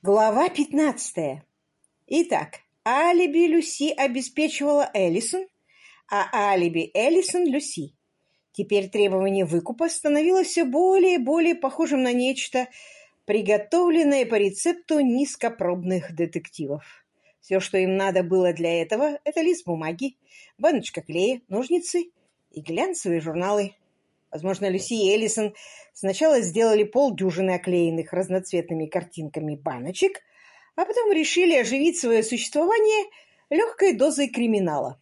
Глава пятнадцатая. Итак, алиби Люси обеспечивала Эллисон, а алиби Эллисон — Люси. Теперь требование выкупа становилось все более и более похожим на нечто, приготовленное по рецепту низкопробных детективов. Все, что им надо было для этого, это лист бумаги, баночка клея, ножницы и глянцевые журналы. Возможно, Люси и Эллисон сначала сделали полдюжины оклеенных разноцветными картинками баночек, а потом решили оживить свое существование легкой дозой криминала.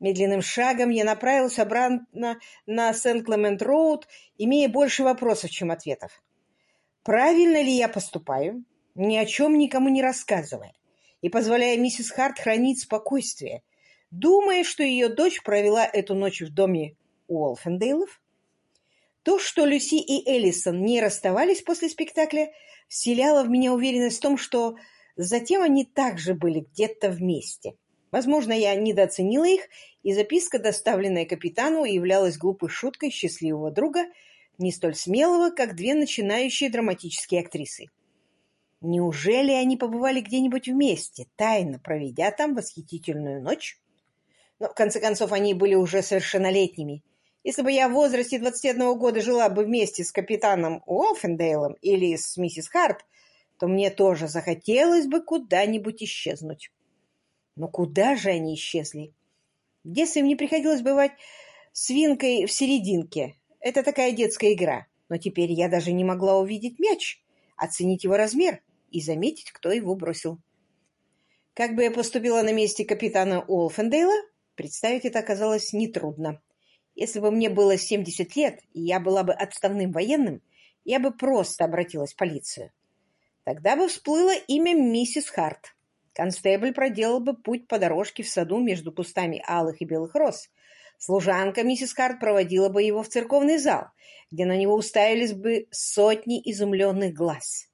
Медленным шагом я направился обратно на Сент-Клемент-Роуд, имея больше вопросов, чем ответов. Правильно ли я поступаю, ни о чем никому не рассказывая, и позволяя миссис Харт хранить спокойствие, думая, что ее дочь провела эту ночь в доме Уолфендейлов? То, что Люси и Эллисон не расставались после спектакля, вселяло в меня уверенность в том, что затем они также были где-то вместе. Возможно, я недооценила их, и записка, доставленная капитану, являлась глупой шуткой счастливого друга, не столь смелого, как две начинающие драматические актрисы. Неужели они побывали где-нибудь вместе, тайно проведя там восхитительную ночь? Но, в конце концов, они были уже совершеннолетними, если бы я в возрасте 21 года жила бы вместе с капитаном Уолфендейлом или с миссис Харт, то мне тоже захотелось бы куда-нибудь исчезнуть. Но куда же они исчезли? В детстве мне приходилось бывать свинкой в серединке. Это такая детская игра. Но теперь я даже не могла увидеть мяч, оценить его размер и заметить, кто его бросил. Как бы я поступила на месте капитана Уолфендейла, представить это оказалось нетрудно. Если бы мне было 70 лет, и я была бы отставным военным, я бы просто обратилась в полицию. Тогда бы всплыло имя миссис Харт. Констебль проделал бы путь по дорожке в саду между кустами алых и белых роз. Служанка миссис Харт проводила бы его в церковный зал, где на него уставились бы сотни изумленных глаз.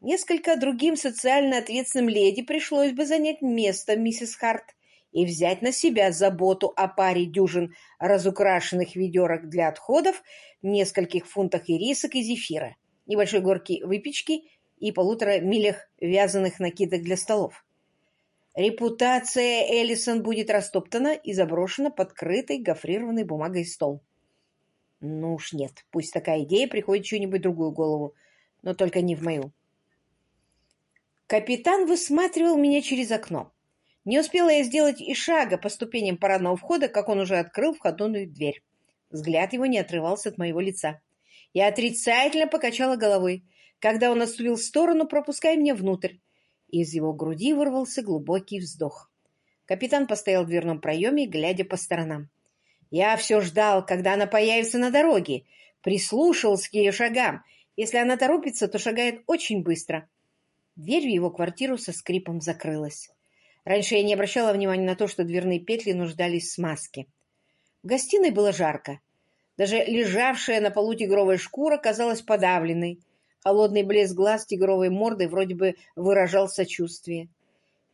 Несколько другим социально ответственным леди пришлось бы занять место миссис Харт, и взять на себя заботу о паре дюжин разукрашенных ведерок для отходов, нескольких фунтах ирисок и зефира, небольшой горки выпечки и полутора милях вязаных накидок для столов. Репутация Эллисон будет растоптана и заброшена под крытой гофрированной бумагой стол. Ну уж нет, пусть такая идея приходит в чью-нибудь другую голову, но только не в мою. Капитан высматривал меня через окно. Не успела я сделать и шага по ступеням парадного входа, как он уже открыл входную дверь. Взгляд его не отрывался от моего лица. Я отрицательно покачала головой, когда он отступил в сторону, пропуская меня внутрь. Из его груди вырвался глубокий вздох. Капитан постоял в дверном проеме, глядя по сторонам. Я все ждал, когда она появится на дороге, прислушивался к ее шагам. Если она торопится, то шагает очень быстро. Дверь в его квартиру со скрипом закрылась. Раньше я не обращала внимания на то, что дверные петли нуждались в смазке. В гостиной было жарко. Даже лежавшая на полу тигровая шкура казалась подавленной. Холодный блеск глаз тигровой морды вроде бы выражал сочувствие.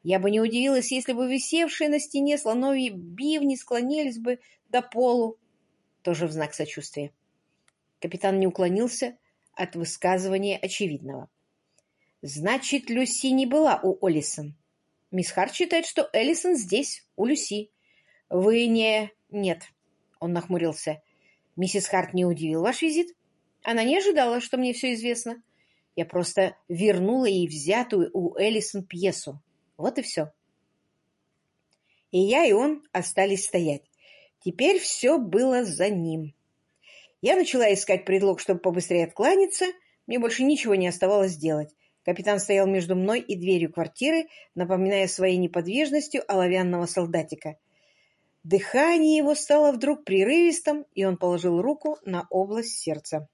Я бы не удивилась, если бы висевшие на стене слоновьи бивни склонились бы до полу, тоже в знак сочувствия. Капитан не уклонился от высказывания очевидного. Значит, Люси не была у Олисон. Мисс Харт считает, что Эллисон здесь, у Люси. Вы не... Нет. Он нахмурился. Миссис Харт не удивил ваш визит? Она не ожидала, что мне все известно. Я просто вернула ей взятую у Эллисон пьесу. Вот и все. И я, и он остались стоять. Теперь все было за ним. Я начала искать предлог, чтобы побыстрее откланяться. Мне больше ничего не оставалось делать. Капитан стоял между мной и дверью квартиры, напоминая своей неподвижностью оловянного солдатика. Дыхание его стало вдруг прерывистым, и он положил руку на область сердца.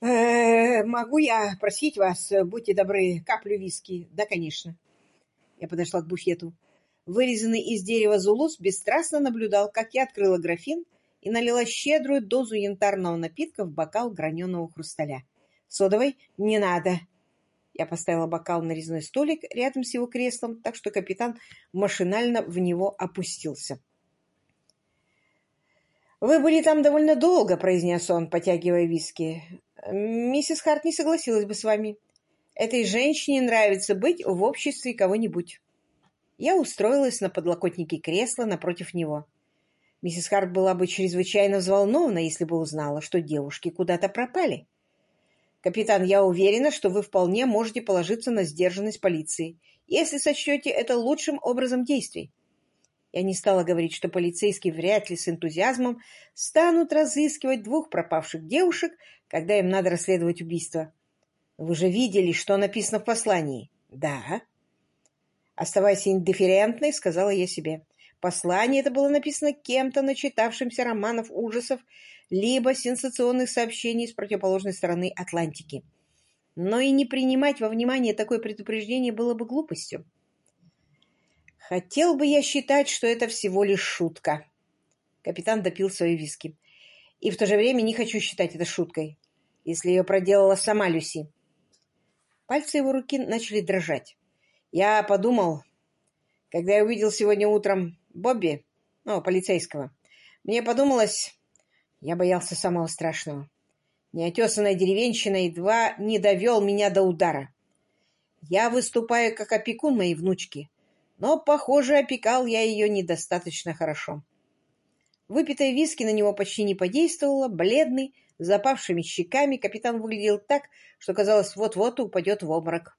«Э, «Могу я просить вас, будьте добры, каплю виски?» «Да, конечно». Я подошла к буфету. Вырезанный из дерева зулус бесстрастно наблюдал, как я открыла графин и налила щедрую дозу янтарного напитка в бокал граненого хрусталя. «Содовой? Не надо!» Я поставила бокал на резной столик рядом с его креслом, так что капитан машинально в него опустился. «Вы были там довольно долго», — произнес он, потягивая виски. «Миссис Харт не согласилась бы с вами. Этой женщине нравится быть в обществе кого-нибудь. Я устроилась на подлокотнике кресла напротив него. Миссис Харт была бы чрезвычайно взволнована, если бы узнала, что девушки куда-то пропали. «Капитан, я уверена, что вы вполне можете положиться на сдержанность полиции, если сочтете это лучшим образом действий. Я не стала говорить, что полицейские вряд ли с энтузиазмом станут разыскивать двух пропавших девушек, когда им надо расследовать убийство. Вы же видели, что написано в послании? Да. Оставайся индифферентной, сказала я себе. Послание это было написано кем-то, начитавшимся романов ужасов, либо сенсационных сообщений с противоположной стороны Атлантики. Но и не принимать во внимание такое предупреждение было бы глупостью. Хотел бы я считать, что это всего лишь шутка. Капитан допил свои виски. И в то же время не хочу считать это шуткой, если ее проделала сама Люси. Пальцы его руки начали дрожать. Я подумал, когда я увидел сегодня утром Бобби, ну, полицейского, мне подумалось, я боялся самого страшного. Неотесанная деревенщина едва не довел меня до удара. Я выступаю как опекун моей внучки, но, похоже, опекал я ее недостаточно хорошо. Выпитая виски на него почти не подействовала, бледный, с запавшими щеками, капитан выглядел так, что казалось, вот-вот упадет в обморок.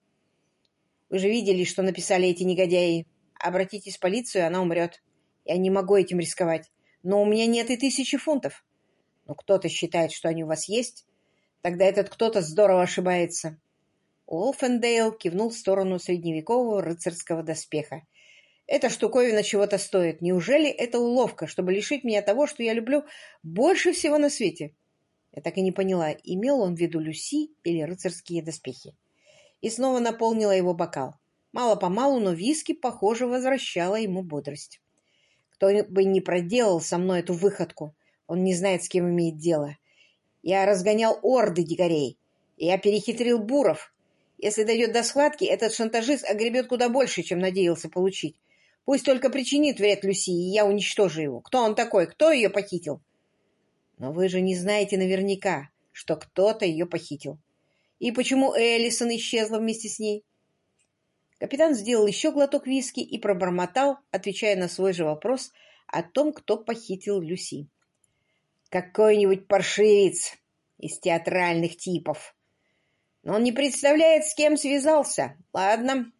Вы же видели, что написали эти негодяи. Обратитесь в полицию, она умрет. Я не могу этим рисковать. Но у меня нет и тысячи фунтов. Но кто-то считает, что они у вас есть. Тогда этот кто-то здорово ошибается. Уолфендейл кивнул в сторону средневекового рыцарского доспеха. Эта штуковина чего-то стоит. Неужели это уловка, чтобы лишить меня того, что я люблю больше всего на свете? Я так и не поняла, имел он в виду Люси или рыцарские доспехи. И снова наполнила его бокал. Мало-помалу, но виски, похоже, возвращала ему бодрость. Кто бы ни проделал со мной эту выходку, он не знает, с кем имеет дело. Я разгонял орды дикарей. Я перехитрил буров. Если дойдет до схватки, этот шантажист огребет куда больше, чем надеялся получить. Пусть только причинит вред Люси, и я уничтожу его. Кто он такой? Кто ее похитил? Но вы же не знаете наверняка, что кто-то ее похитил. И почему Эллисон исчезла вместе с ней? Капитан сделал еще глоток виски и пробормотал, отвечая на свой же вопрос о том, кто похитил Люси. Какой-нибудь паршивец из театральных типов. Но он не представляет, с кем связался. Ладно,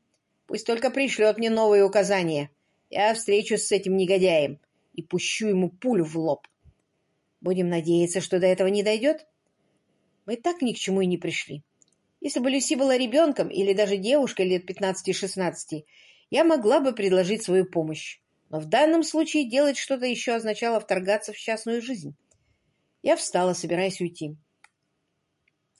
пусть только пришлет мне новые указания. Я встречусь с этим негодяем и пущу ему пулю в лоб. Будем надеяться, что до этого не дойдет. Мы так ни к чему и не пришли. Если бы Люси была ребенком или даже девушкой лет 15-16, я могла бы предложить свою помощь. Но в данном случае делать что-то еще означало вторгаться в частную жизнь. Я встала, собираясь уйти.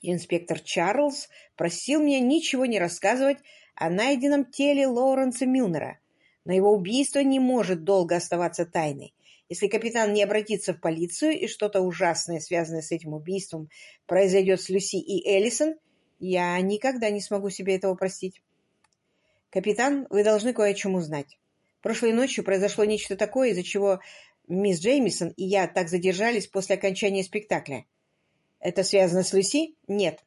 Инспектор Чарльз просил меня ничего не рассказывать о найденном теле Лоуренса Милнера, но его убийство не может долго оставаться тайной. Если капитан не обратится в полицию и что-то ужасное, связанное с этим убийством, произойдет с Люси и Эллисон, я никогда не смогу себе этого простить. Капитан, вы должны кое о чем узнать. Прошлой ночью произошло нечто такое, из-за чего мисс Джеймисон и я так задержались после окончания спектакля. Это связано с Люси? Нет.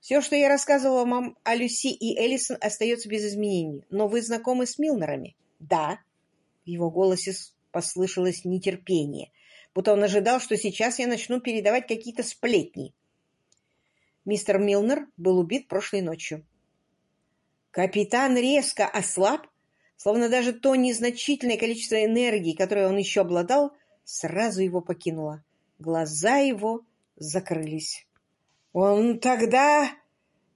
Все, что я рассказывала вам о Люси и Эллисон, остается без изменений. Но вы знакомы с Милнерами? Да. В его голосе послышалось нетерпение, будто он ожидал, что сейчас я начну передавать какие-то сплетни. Мистер Милнер был убит прошлой ночью. Капитан резко ослаб, словно даже то незначительное количество энергии, которое он еще обладал, сразу его покинуло. Глаза его закрылись. «Он тогда...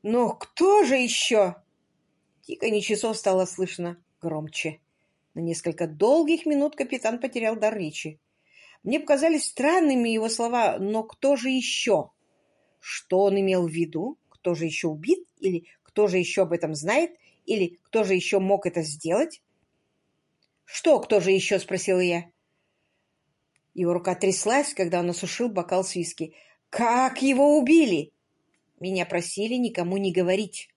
Но кто же еще?» Тиканье часов стало слышно громче. На несколько долгих минут капитан потерял дар речи. Мне показались странными его слова, но кто же еще? Что он имел в виду? Кто же еще убит? Или кто же еще об этом знает? Или кто же еще мог это сделать? «Что, кто же еще?» — спросила я. Его рука тряслась, когда он осушил бокал с виски. «Как его убили?» Меня просили никому не говорить.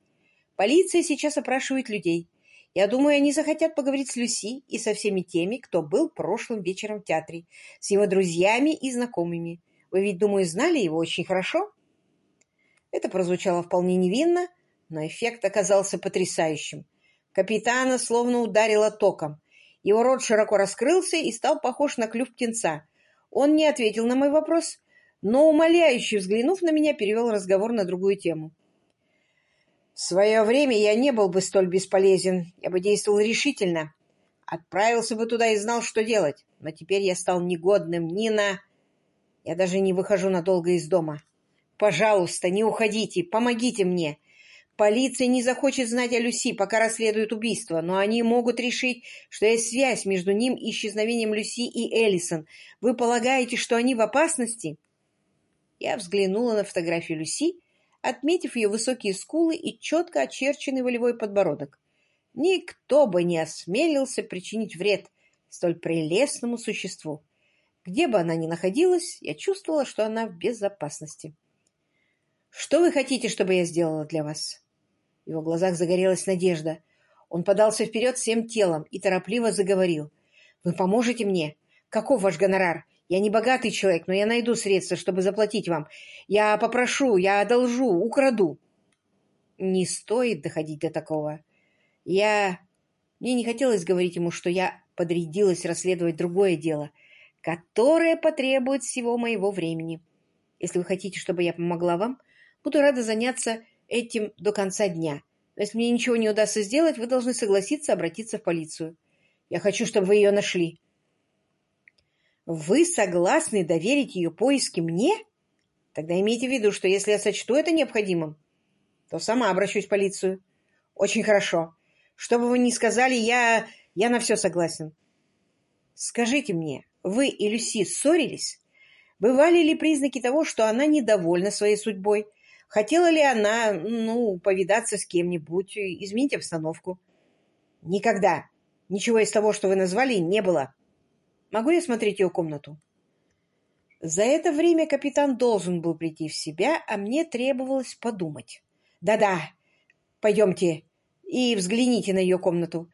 Полиция сейчас опрашивает людей. Я думаю, они захотят поговорить с Люси и со всеми теми, кто был прошлым вечером в театре, с его друзьями и знакомыми. Вы ведь, думаю, знали его очень хорошо?» Это прозвучало вполне невинно, но эффект оказался потрясающим. Капитана словно ударило током. Его рот широко раскрылся и стал похож на клюв птенца. Он не ответил на мой вопрос, но, умоляюще взглянув на меня, перевел разговор на другую тему. В свое время я не был бы столь бесполезен, я бы действовал решительно. Отправился бы туда и знал, что делать. Но теперь я стал негодным ни на... Я даже не выхожу надолго из дома. Пожалуйста, не уходите, помогите мне. Полиция не захочет знать о Люси, пока расследуют убийство, но они могут решить, что есть связь между ним и исчезновением Люси и Эллисон. Вы полагаете, что они в опасности?» Я взглянула на фотографию Люси, отметив ее высокие скулы и четко очерченный волевой подбородок. Никто бы не осмелился причинить вред столь прелестному существу. Где бы она ни находилась, я чувствовала, что она в безопасности. «Что вы хотите, чтобы я сделала для вас?» В его глазах загорелась надежда. Он подался вперед всем телом и торопливо заговорил. «Вы поможете мне? Каков ваш гонорар? Я не богатый человек, но я найду средства, чтобы заплатить вам. Я попрошу, я одолжу, украду». Не стоит доходить до такого. Я... Мне не хотелось говорить ему, что я подрядилась расследовать другое дело, которое потребует всего моего времени. Если вы хотите, чтобы я помогла вам, буду рада заняться этим до конца дня. Если мне ничего не удастся сделать, вы должны согласиться обратиться в полицию. Я хочу, чтобы вы ее нашли. Вы согласны доверить ее поиски мне? Тогда имейте в виду, что если я сочту это необходимым, то сама обращусь в полицию. Очень хорошо. Что бы вы ни сказали, я... я на все согласен. Скажите мне, вы и Люси ссорились? Бывали ли признаки того, что она недовольна своей судьбой, Хотела ли она, ну, повидаться с кем-нибудь, изменить обстановку? Никогда. Ничего из того, что вы назвали, не было. Могу я смотреть ее комнату? За это время капитан должен был прийти в себя, а мне требовалось подумать. Да-да, пойдемте и взгляните на ее комнату.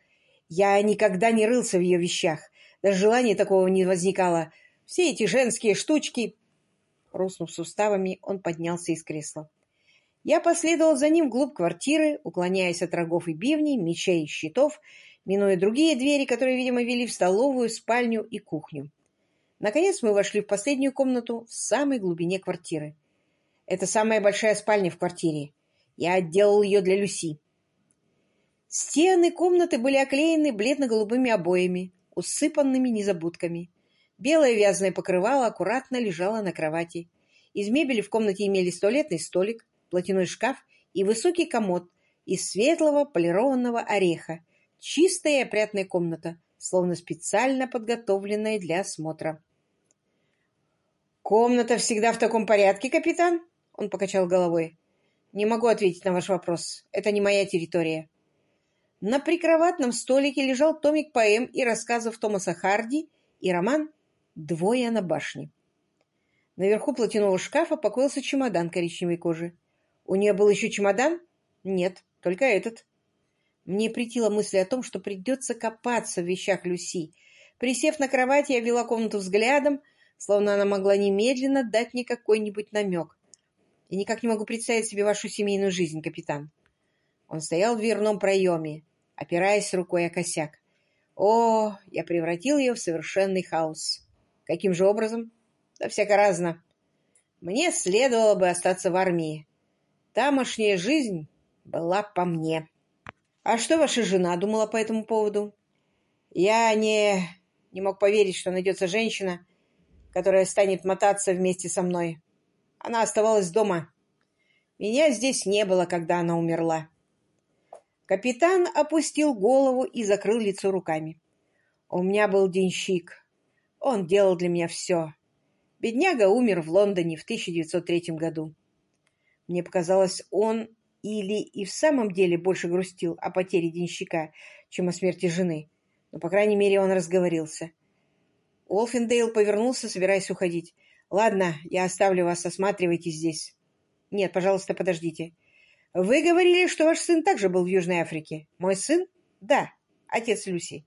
Я никогда не рылся в ее вещах. Даже желания такого не возникало. Все эти женские штучки... Хрустнув суставами, он поднялся из кресла. Я последовал за ним вглубь квартиры, уклоняясь от рогов и бивней, мечей и щитов, минуя другие двери, которые, видимо, вели в столовую, спальню и кухню. Наконец мы вошли в последнюю комнату в самой глубине квартиры. Это самая большая спальня в квартире. Я отделал ее для Люси. Стены комнаты были оклеены бледно-голубыми обоями, усыпанными незабудками. Белое вязаное покрывало аккуратно лежало на кровати. Из мебели в комнате имелись туалетный столик, платяной шкаф и высокий комод из светлого полированного ореха. Чистая и опрятная комната, словно специально подготовленная для осмотра. «Комната всегда в таком порядке, капитан?» Он покачал головой. «Не могу ответить на ваш вопрос. Это не моя территория». На прикроватном столике лежал томик поэм и рассказов Томаса Харди и роман «Двое на башне». Наверху платяного шкафа покоился чемодан коричневой кожи. У нее был еще чемодан? Нет, только этот. Мне притила мысль о том, что придется копаться в вещах Люси. Присев на кровать, я вела комнату взглядом, словно она могла немедленно дать мне какой-нибудь намек. Я никак не могу представить себе вашу семейную жизнь, капитан. Он стоял в дверном проеме, опираясь рукой о косяк. О, я превратил ее в совершенный хаос. Каким же образом? Да всяко разно. Мне следовало бы остаться в армии. Тамошняя жизнь была по мне. А что ваша жена думала по этому поводу? Я не, не мог поверить, что найдется женщина, которая станет мотаться вместе со мной. Она оставалась дома. Меня здесь не было, когда она умерла. Капитан опустил голову и закрыл лицо руками. У меня был денщик. Он делал для меня все. Бедняга умер в Лондоне в 1903 году. Мне показалось, он или и в самом деле больше грустил о потере денщика, чем о смерти жены. Но, по крайней мере, он разговорился. Уолфендейл повернулся, собираясь уходить. «Ладно, я оставлю вас, осматривайте здесь». «Нет, пожалуйста, подождите. Вы говорили, что ваш сын также был в Южной Африке. Мой сын? Да, отец Люси.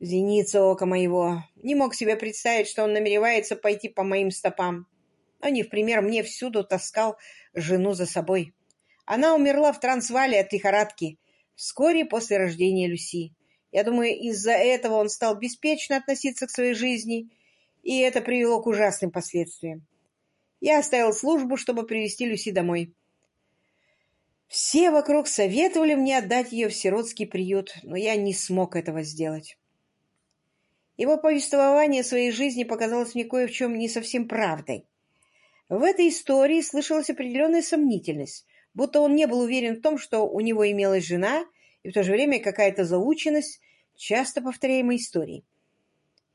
Зеница ока моего. Не мог себе представить, что он намеревается пойти по моим стопам а не в пример мне всюду таскал жену за собой. Она умерла в Трансвале от лихорадки вскоре после рождения Люси. Я думаю, из-за этого он стал беспечно относиться к своей жизни, и это привело к ужасным последствиям. Я оставил службу, чтобы привести Люси домой. Все вокруг советовали мне отдать ее в сиротский приют, но я не смог этого сделать. Его повествование своей жизни показалось мне кое в чем не совсем правдой. В этой истории слышалась определенная сомнительность, будто он не был уверен в том, что у него имелась жена и в то же время какая-то заученность часто повторяемой истории.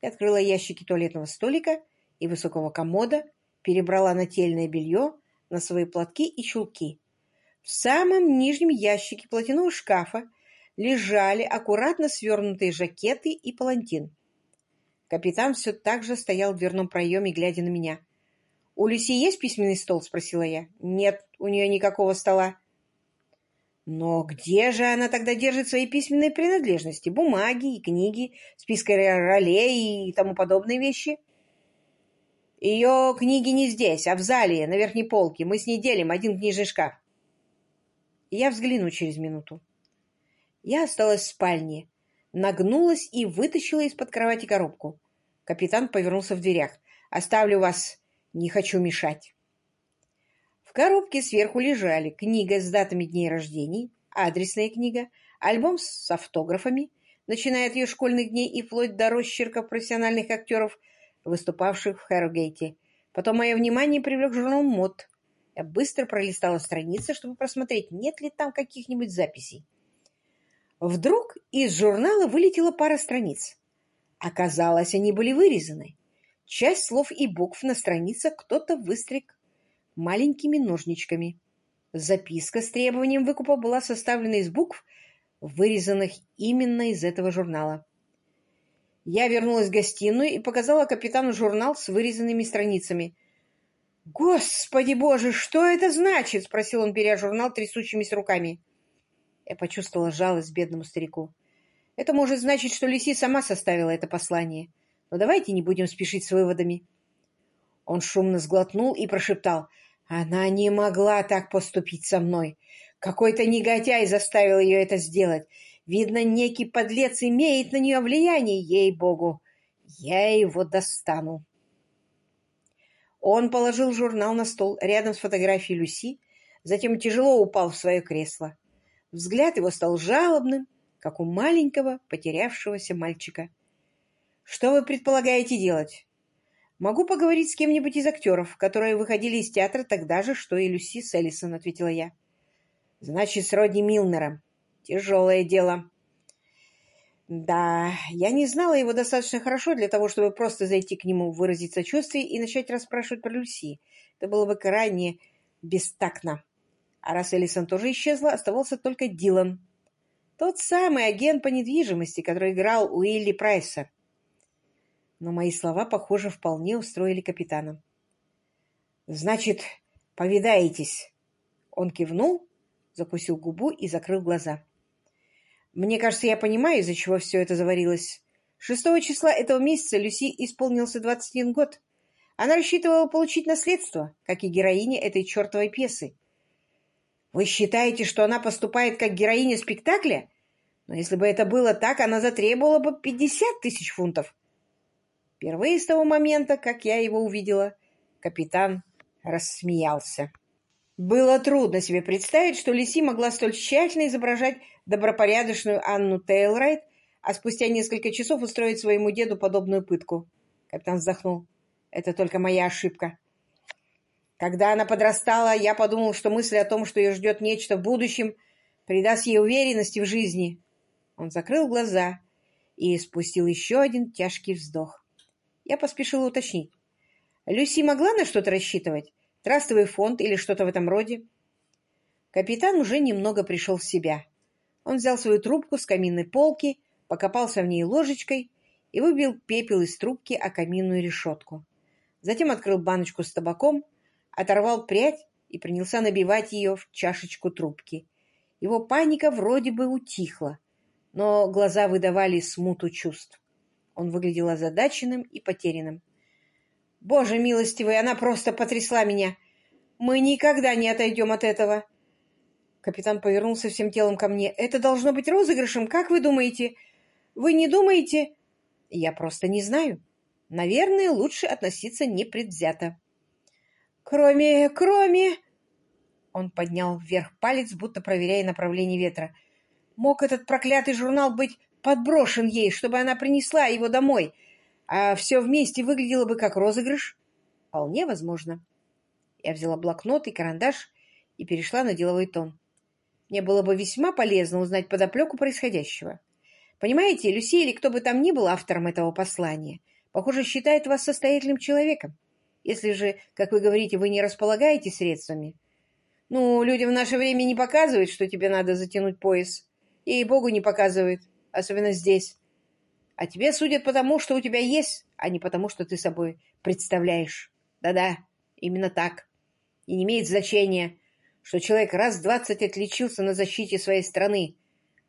Я открыла ящики туалетного столика и высокого комода, перебрала нательное белье на свои платки и чулки. В самом нижнем ящике платяного шкафа лежали аккуратно свернутые жакеты и палантин. Капитан все так же стоял в дверном проеме, глядя на меня. «У Люси есть письменный стол?» — спросила я. «Нет, у нее никакого стола». «Но где же она тогда держит свои письменные принадлежности? Бумаги и книги, списки ролей и тому подобные вещи?» «Ее книги не здесь, а в зале, на верхней полке. Мы с ней делим один книжный шкаф». Я взгляну через минуту. Я осталась в спальне, нагнулась и вытащила из-под кровати коробку. Капитан повернулся в дверях. «Оставлю вас. Не хочу мешать». В коробке сверху лежали книга с датами дней рождений, адресная книга, альбом с автографами, начиная от ее школьных дней и вплоть до росчерков профессиональных актеров, выступавших в Хэррогейте. Потом мое внимание привлек журнал «Мод», я быстро пролистала страницы, чтобы просмотреть, нет ли там каких-нибудь записей. Вдруг из журнала вылетела пара страниц. Оказалось, они были вырезаны. Часть слов и букв на страницах кто-то выстриг маленькими ножничками. Записка с требованием выкупа была составлена из букв, вырезанных именно из этого журнала. Я вернулась в гостиную и показала капитану журнал с вырезанными страницами — «Господи боже, что это значит?» — спросил он, беря журнал трясущимися руками. Я почувствовала жалость бедному старику. «Это может значить, что Лиси сама составила это послание. Но давайте не будем спешить с выводами». Он шумно сглотнул и прошептал. «Она не могла так поступить со мной. Какой-то негодяй заставил ее это сделать. Видно, некий подлец имеет на нее влияние, ей-богу. Я его достану». Он положил журнал на стол рядом с фотографией Люси, затем тяжело упал в свое кресло. Взгляд его стал жалобным, как у маленького потерявшегося мальчика. «Что вы предполагаете делать?» «Могу поговорить с кем-нибудь из актеров, которые выходили из театра тогда же, что и Люси с Эллисон», — ответила я. «Значит, с Родни Милнером. Тяжелое дело. Да, я не знала его достаточно хорошо для того, чтобы просто зайти к нему, выразить сочувствие и начать расспрашивать про Люси. Это было бы крайне бестактно. А раз Элисон тоже исчезла, оставался только Дилан. Тот самый агент по недвижимости, который играл у Илли Прайса. Но мои слова, похоже, вполне устроили капитана. «Значит, повидаетесь?» Он кивнул, закусил губу и закрыл глаза. Мне кажется, я понимаю, из-за чего все это заварилось. Шестого числа этого месяца Люси исполнился 21 год. Она рассчитывала получить наследство, как и героиня этой чертовой пьесы. Вы считаете, что она поступает как героиня спектакля? Но если бы это было так, она затребовала бы 50 тысяч фунтов. Впервые с того момента, как я его увидела, капитан рассмеялся. Было трудно себе представить, что Лиси могла столь тщательно изображать добропорядочную Анну Тейлрайт, а спустя несколько часов устроить своему деду подобную пытку. Капитан вздохнул. Это только моя ошибка. Когда она подрастала, я подумал, что мысль о том, что ее ждет нечто в будущем, придаст ей уверенности в жизни. Он закрыл глаза и спустил еще один тяжкий вздох. Я поспешила уточнить. Люси могла на что-то рассчитывать? Трастовый фонд или что-то в этом роде? Капитан уже немного пришел в себя. Он взял свою трубку с каминной полки, покопался в ней ложечкой и выбил пепел из трубки о каминную решетку. Затем открыл баночку с табаком, оторвал прядь и принялся набивать ее в чашечку трубки. Его паника вроде бы утихла, но глаза выдавали смуту чувств. Он выглядел озадаченным и потерянным. «Боже милостивый, она просто потрясла меня! Мы никогда не отойдем от этого! Капитан повернулся всем телом ко мне. «Это должно быть розыгрышем, как вы думаете? Вы не думаете?» «Я просто не знаю. Наверное, лучше относиться непредвзято». «Кроме... кроме...» Он поднял вверх палец, будто проверяя направление ветра. «Мог этот проклятый журнал быть подброшен ей, чтобы она принесла его домой, а все вместе выглядело бы как розыгрыш?» «Вполне возможно». Я взяла блокнот и карандаш и перешла на деловой тон. Мне было бы весьма полезно узнать подоплеку происходящего. Понимаете, Люси или кто бы там ни был автором этого послания, похоже, считает вас состоятельным человеком. Если же, как вы говорите, вы не располагаете средствами, ну, людям в наше время не показывают, что тебе надо затянуть пояс. И Богу не показывают, особенно здесь. А тебе судят потому, что у тебя есть, а не потому, что ты собой представляешь. Да-да, именно так. И не имеет значения, что человек раз двадцать отличился на защите своей страны.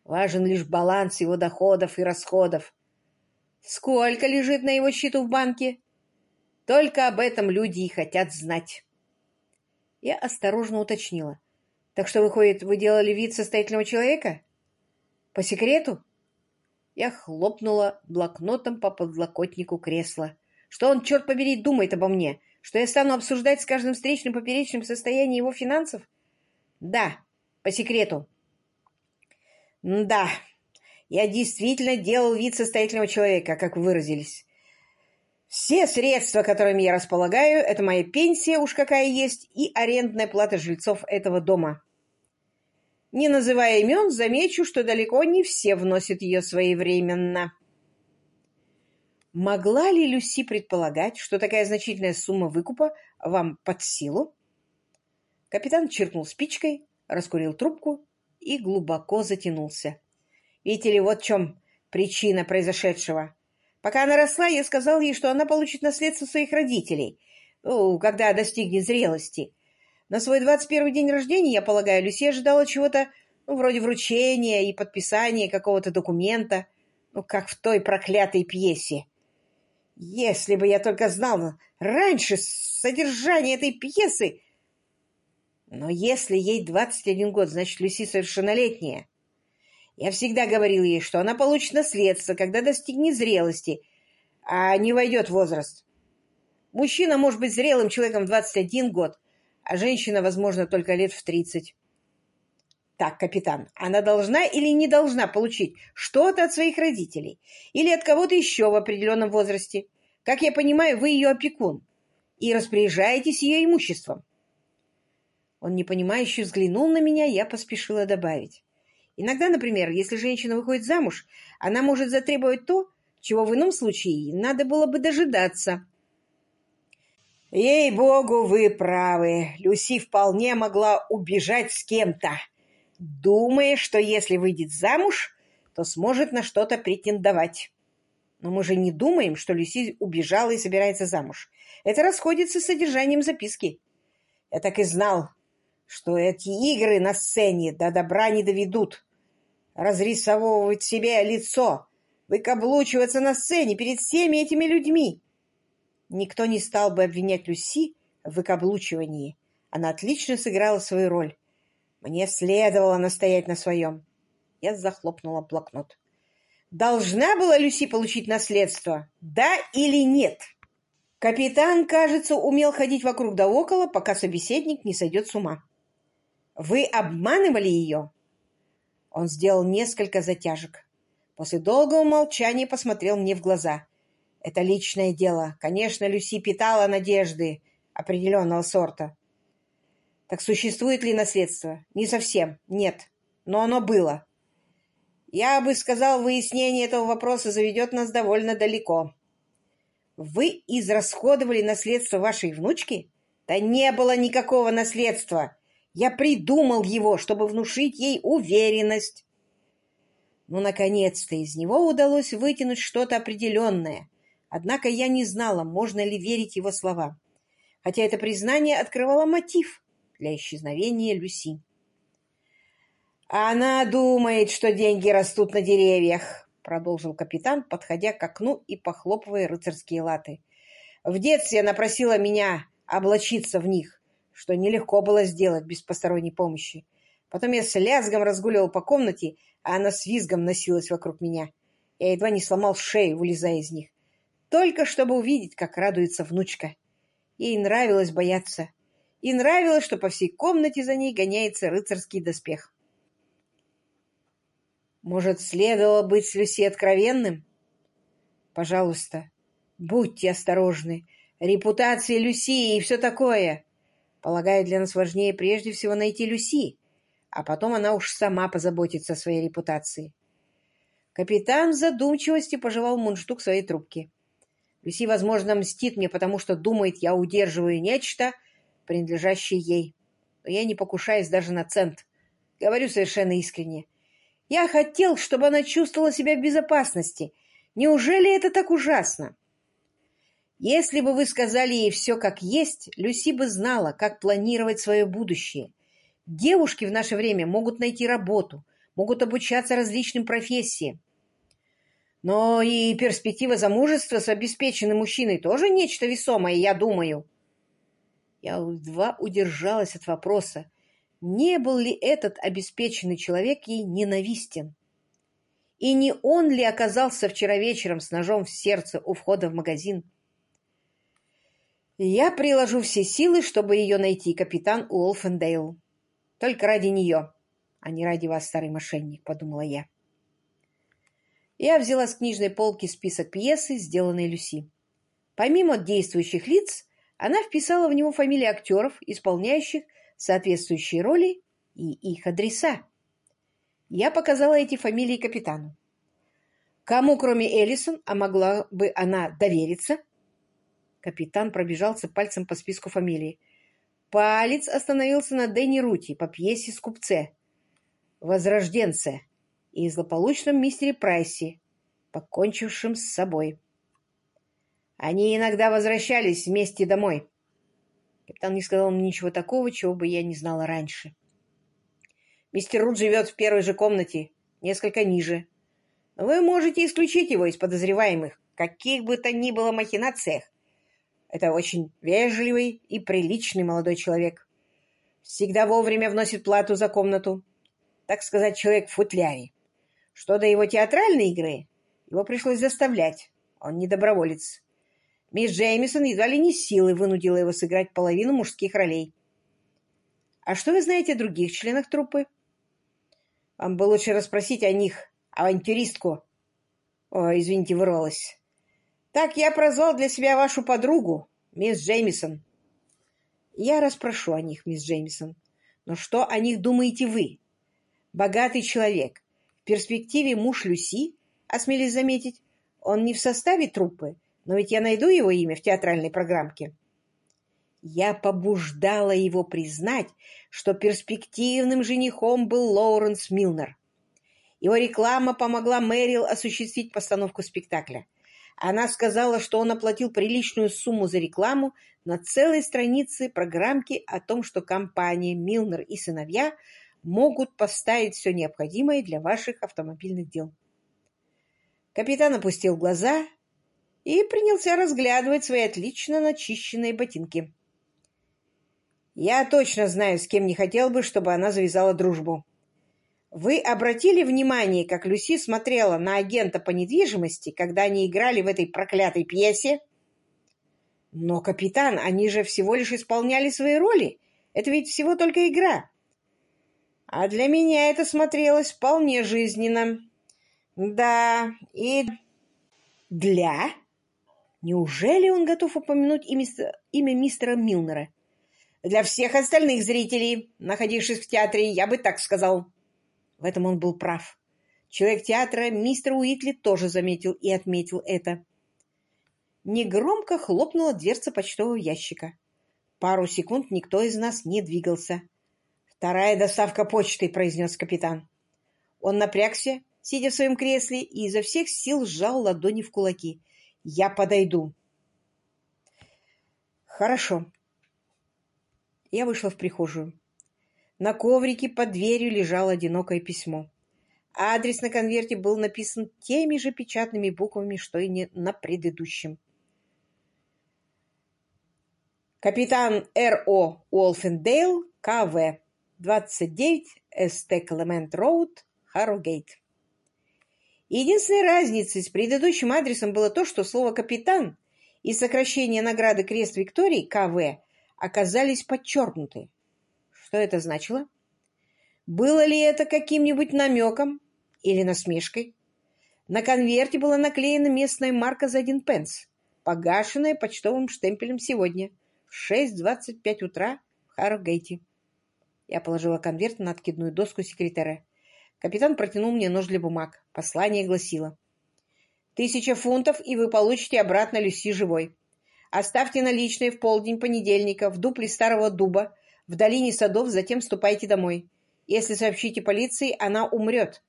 Важен лишь баланс его доходов и расходов. Сколько лежит на его счету в банке? Только об этом люди и хотят знать. Я осторожно уточнила. Так что, выходит, вы делали вид состоятельного человека? По секрету? Я хлопнула блокнотом по подлокотнику кресла. Что он, черт побери, думает обо мне? Что я стану обсуждать с каждым встречным поперечным состояние его финансов? Да, по секрету. Да, я действительно делал вид состоятельного человека, как вы выразились. Все средства, которыми я располагаю, это моя пенсия, уж какая есть, и арендная плата жильцов этого дома. Не называя имен, замечу, что далеко не все вносят ее своевременно. Могла ли Люси предполагать, что такая значительная сумма выкупа вам под силу? Капитан чиркнул спичкой, раскурил трубку и глубоко затянулся. Видите ли, вот в чем причина произошедшего. Пока она росла, я сказал ей, что она получит наследство своих родителей, ну, когда достигнет зрелости. На свой двадцать первый день рождения, я полагаю, Люси ожидала чего-то ну, вроде вручения и подписания какого-то документа, ну, как в той проклятой пьесе. Если бы я только знал раньше содержание этой пьесы... Но если ей двадцать один год, значит, Люси совершеннолетняя. Я всегда говорил ей, что она получит наследство, когда достигнет зрелости, а не войдет в возраст. Мужчина может быть зрелым человеком в 21 год, а женщина, возможно, только лет в 30. Так, капитан, она должна или не должна получить что-то от своих родителей или от кого-то еще в определенном возрасте? Как я понимаю, вы ее опекун и распоряжаетесь ее имуществом. Он непонимающе взглянул на меня, я поспешила добавить. Иногда, например, если женщина выходит замуж, она может затребовать то, чего в ином случае надо было бы дожидаться. Ей-богу, вы правы. Люси вполне могла убежать с кем-то, думая, что если выйдет замуж, то сможет на что-то претендовать. Но мы же не думаем, что Люси убежала и собирается замуж. Это расходится с содержанием записки. Я так и знал, что эти игры на сцене до добра не доведут разрисовывать себе лицо, выкаблучиваться на сцене перед всеми этими людьми. Никто не стал бы обвинять Люси в выкаблучивании. Она отлично сыграла свою роль. Мне следовало настоять на своем. Я захлопнула блокнот. Должна была Люси получить наследство, да или нет? Капитан, кажется, умел ходить вокруг да около, пока собеседник не сойдет с ума. Вы обманывали ее? Он сделал несколько затяжек. После долгого молчания посмотрел мне в глаза. «Это личное дело. Конечно, Люси питала надежды определенного сорта. Так существует ли наследство? Не совсем. Нет. Но оно было. Я бы сказал, выяснение этого вопроса заведет нас довольно далеко. Вы израсходовали наследство вашей внучки? Да не было никакого наследства. Я придумал его, чтобы внушить ей уверенность. Ну, наконец-то из него удалось вытянуть что-то определенное. Однако я не знала, можно ли верить его словам. Хотя это признание открывало мотив для исчезновения Люси. «Она думает, что деньги растут на деревьях», — продолжил капитан, подходя к окну и похлопывая рыцарские латы. «В детстве она просила меня облачиться в них что нелегко было сделать без посторонней помощи. Потом я с лязгом разгуливал по комнате, а она с визгом носилась вокруг меня. Я едва не сломал шею, вылезая из них. Только чтобы увидеть, как радуется внучка. Ей нравилось бояться. И нравилось, что по всей комнате за ней гоняется рыцарский доспех. Может, следовало быть с Люси откровенным? Пожалуйста, будьте осторожны. Репутация Люси и все такое. Полагаю, для нас важнее прежде всего найти Люси, а потом она уж сама позаботится о своей репутации. Капитан в задумчивости пожевал мундштук своей трубки. Люси, возможно, мстит мне, потому что думает, я удерживаю нечто, принадлежащее ей. Но я не покушаюсь даже на цент. Говорю совершенно искренне. Я хотел, чтобы она чувствовала себя в безопасности. Неужели это так ужасно? Если бы вы сказали ей все как есть, Люси бы знала, как планировать свое будущее. Девушки в наше время могут найти работу, могут обучаться различным профессиям. Но и перспектива замужества с обеспеченным мужчиной тоже нечто весомое, я думаю. Я едва удержалась от вопроса, не был ли этот обеспеченный человек ей ненавистен. И не он ли оказался вчера вечером с ножом в сердце у входа в магазин? Я приложу все силы, чтобы ее найти, капитан Уолфендейл. Только ради нее, а не ради вас, старый мошенник, подумала я. Я взяла с книжной полки список пьесы, сделанной Люси. Помимо действующих лиц, она вписала в него фамилии актеров, исполняющих соответствующие роли и их адреса. Я показала эти фамилии капитану. Кому, кроме Эллисон, а могла бы она довериться? Капитан пробежался пальцем по списку фамилий. Палец остановился на Дэнни Рути по пьесе «Скупце», «Возрожденце» и злополучном мистере Прайсе, покончившем с собой. Они иногда возвращались вместе домой. Капитан не сказал мне ничего такого, чего бы я не знала раньше. Мистер Рут живет в первой же комнате, несколько ниже. Вы можете исключить его из подозреваемых, каких бы то ни было махинациях, это очень вежливый и приличный молодой человек. Всегда вовремя вносит плату за комнату. Так сказать, человек в футляре. Что до его театральной игры, его пришлось заставлять. Он не доброволец. Мисс Джеймисон едва ли не силой вынудила его сыграть половину мужских ролей. А что вы знаете о других членах труппы? Вам бы лучше расспросить о них, авантюристку. О, извините, вырвалась. Так я прозвал для себя вашу подругу, мисс Джеймисон. Я расспрошу о них, мисс Джеймисон. Но что о них думаете вы? Богатый человек. Перспективе муж Люси, осмелись заметить, он не в составе труппы, но ведь я найду его имя в театральной программке. Я побуждала его признать, что перспективным женихом был Лоуренс Милнер. Его реклама помогла Мэрил осуществить постановку спектакля. Она сказала, что он оплатил приличную сумму за рекламу на целой странице программки о том, что компания «Милнер и сыновья» могут поставить все необходимое для ваших автомобильных дел. Капитан опустил глаза и принялся разглядывать свои отлично начищенные ботинки. «Я точно знаю, с кем не хотел бы, чтобы она завязала дружбу», вы обратили внимание, как Люси смотрела на агента по недвижимости, когда они играли в этой проклятой пьесе? Но, капитан, они же всего лишь исполняли свои роли. Это ведь всего только игра. А для меня это смотрелось вполне жизненно. Да, и... Для? Неужели он готов упомянуть имя мистера Милнера? Для всех остальных зрителей, находившись в театре, я бы так сказал. В этом он был прав. Человек театра, мистер Уитли, тоже заметил и отметил это. Негромко хлопнула дверца почтового ящика. Пару секунд никто из нас не двигался. «Вторая доставка почты», — произнес капитан. Он напрягся, сидя в своем кресле, и изо всех сил сжал ладони в кулаки. «Я подойду». «Хорошо». Я вышла в прихожую. На коврике под дверью лежало одинокое письмо. Адрес на конверте был написан теми же печатными буквами, что и не на предыдущем. Капитан Р.О. Уолфендейл, К.В. 29 Ст. Клемент Роуд, Харрогейт. Единственной разницей с предыдущим адресом было то, что слово «капитан» и сокращение награды Крест Виктории, КВ, оказались подчеркнуты. Что это значило? Было ли это каким-нибудь намеком или насмешкой? На конверте была наклеена местная марка за один пенс, погашенная почтовым штемпелем сегодня в 6.25 утра в Харрогейте. Я положила конверт на откидную доску секретаря. Капитан протянул мне нож для бумаг. Послание гласило. «Тысяча фунтов, и вы получите обратно Люси живой. Оставьте наличные в полдень понедельника в дупле старого дуба в долине садов, затем ступайте домой. Если сообщите полиции, она умрет».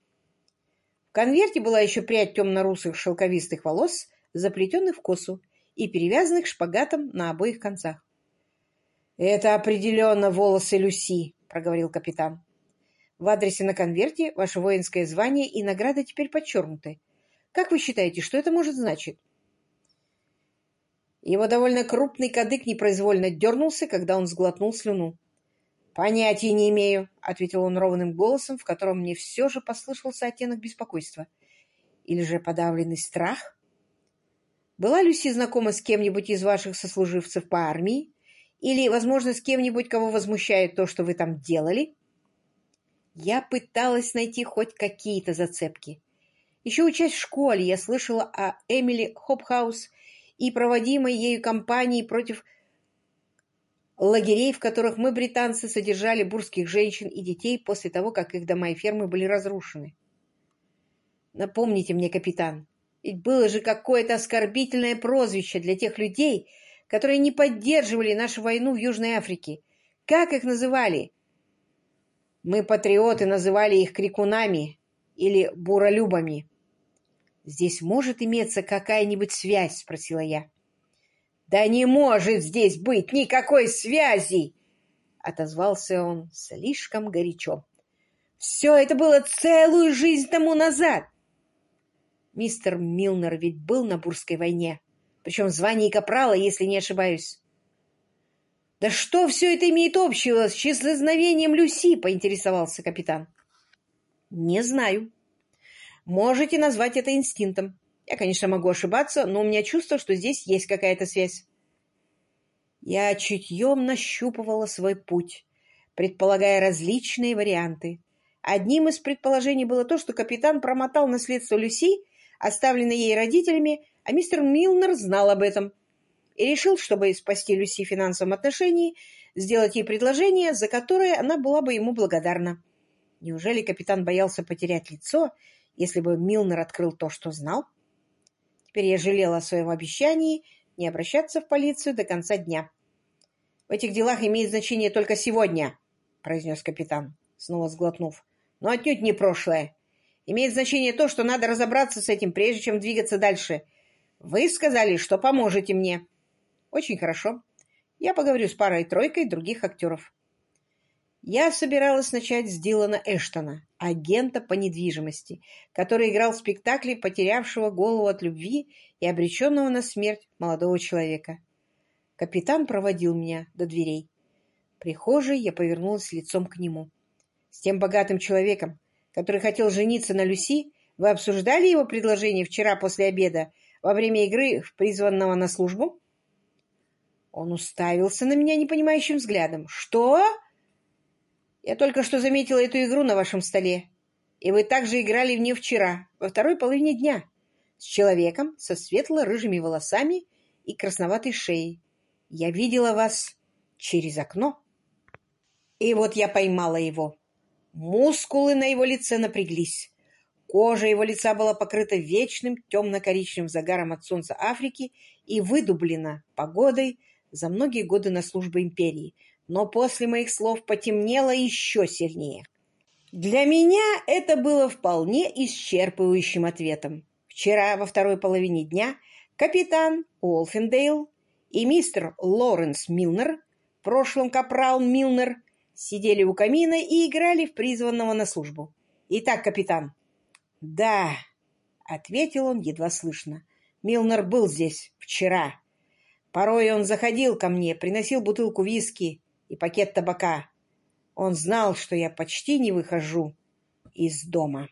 В конверте была еще прядь темно-русых шелковистых волос, заплетенных в косу и перевязанных шпагатом на обоих концах. «Это определенно волосы Люси», — проговорил капитан. В адресе на конверте ваше воинское звание и награда теперь подчеркнуты. Как вы считаете, что это может значить? Его довольно крупный кадык непроизвольно дернулся, когда он сглотнул слюну. «Понятия не имею», — ответил он ровным голосом, в котором мне все же послышался оттенок беспокойства. «Или же подавленный страх?» «Была Люси знакома с кем-нибудь из ваших сослуживцев по армии? Или, возможно, с кем-нибудь, кого возмущает то, что вы там делали?» Я пыталась найти хоть какие-то зацепки. Еще учась в школе, я слышала о Эмили Хопхаус и проводимой ею кампании против лагерей, в которых мы, британцы, содержали бурских женщин и детей после того, как их дома и фермы были разрушены. Напомните мне, капитан, ведь было же какое-то оскорбительное прозвище для тех людей, которые не поддерживали нашу войну в Южной Африке. Как их называли? Мы, патриоты, называли их крикунами или буролюбами. «Здесь может иметься какая-нибудь связь?» — спросила я. «Да не может здесь быть никакой связи!» — отозвался он слишком горячо. «Все это было целую жизнь тому назад!» Мистер Милнер ведь был на Бурской войне, причем в звании капрала, если не ошибаюсь. «Да что все это имеет общего с исчезновением Люси?» — поинтересовался капитан. «Не знаю. Можете назвать это инстинктом. Я, конечно, могу ошибаться, но у меня чувство, что здесь есть какая-то связь». Я чутьем нащупывала свой путь, предполагая различные варианты. Одним из предположений было то, что капитан промотал наследство Люси, оставленное ей родителями, а мистер Милнер знал об этом и решил, чтобы спасти Люси в финансовом отношении, сделать ей предложение, за которое она была бы ему благодарна. Неужели капитан боялся потерять лицо, если бы Милнер открыл то, что знал? Теперь я жалела о своем обещании не обращаться в полицию до конца дня. «В этих делах имеет значение только сегодня», — произнес капитан, снова сглотнув. «Но отнюдь не прошлое. Имеет значение то, что надо разобраться с этим, прежде чем двигаться дальше. Вы сказали, что поможете мне. Очень хорошо. Я поговорю с парой-тройкой других актеров. Я собиралась начать с Дилана Эштона, агента по недвижимости, который играл в спектакле потерявшего голову от любви и обреченного на смерть молодого человека. Капитан проводил меня до дверей. Прихожей я повернулась лицом к нему. С тем богатым человеком, который хотел жениться на Люси, вы обсуждали его предложение вчера после обеда во время игры в призванного на службу? Он уставился на меня непонимающим взглядом. «Что?» «Я только что заметила эту игру на вашем столе. И вы также играли в нее вчера, во второй половине дня, с человеком со светло-рыжими волосами и красноватой шеей. Я видела вас через окно». И вот я поймала его. Мускулы на его лице напряглись. Кожа его лица была покрыта вечным темно-коричневым загаром от солнца Африки и выдублена погодой за многие годы на службе империи, но после моих слов потемнело еще сильнее. Для меня это было вполне исчерпывающим ответом. Вчера во второй половине дня капитан Уолфендейл и мистер Лоренс Милнер, в прошлом капрал Милнер, сидели у камина и играли в призванного на службу. «Итак, капитан». «Да», — ответил он едва слышно. «Милнер был здесь вчера. Порой он заходил ко мне, приносил бутылку виски и пакет табака. Он знал, что я почти не выхожу из дома.